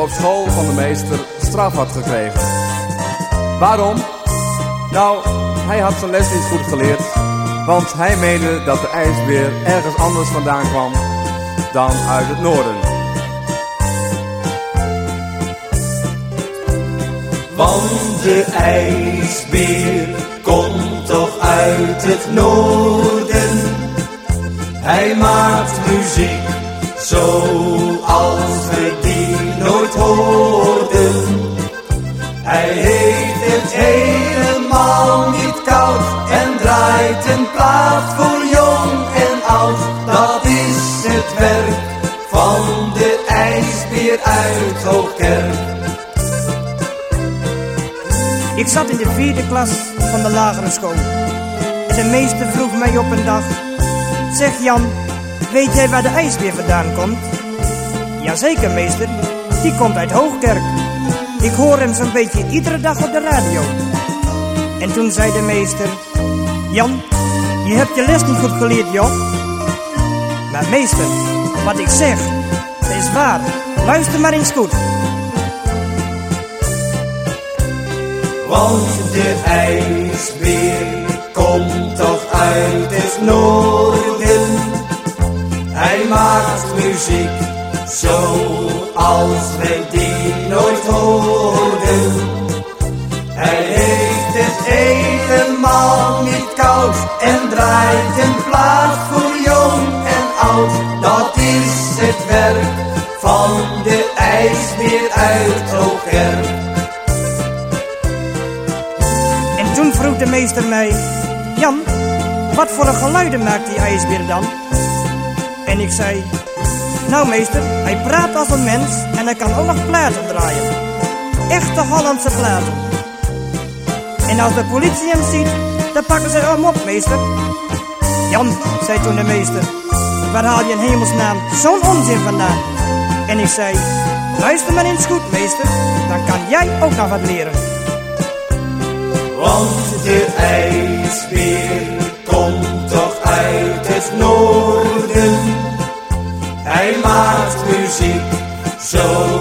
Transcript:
op school van de meester straf had gekregen. Waarom? Nou, hij had zijn les niet goed geleerd, want hij meende dat de ijsbeer ergens anders vandaan kwam dan uit het noorden. Want de ijsbeer komt toch uit het noorden. Hij maakt muziek zoals we die nooit hoorden. Hij heeft het helemaal niet koud en draait een plaat voor jong en oud. Dat is het werk van de ijsbeer uit Hoogkerk. Ik zat in de vierde klas van de lagere school. De meester vroeg mij op een dag: Zeg Jan, weet jij waar de ijsbeer vandaan komt? Jazeker, meester, die komt uit Hoogkerk. Ik hoor hem zo'n beetje iedere dag op de radio. En toen zei de meester: Jan, je hebt je les niet goed geleerd, joh. Maar meester, wat ik zeg, is waar. Luister maar eens goed. Want de ijsbeer zoals wij die nooit hoorden. Hij heeft het helemaal niet koud en draait een plaat voor jong en oud. Dat is het werk van de ijsbeer uit Hoogkerk. En toen vroeg de meester mij: Jan, wat voor een geluiden maakt die ijsbeer dan? En ik zei: Nou, meester, hij praat als een mens en hij kan ook nog platen draaien. Echte Hollandse platen. En als de politie hem ziet, dan pakken ze hem op, meester. Jan, zei toen de meester, waar haal je in hemelsnaam zo'n onzin vandaan? En ik zei: Luister maar eens goed, meester, dan kan jij ook nog wat leren. Want de ijsbeer komt toch uit het noorden. Maakt muziek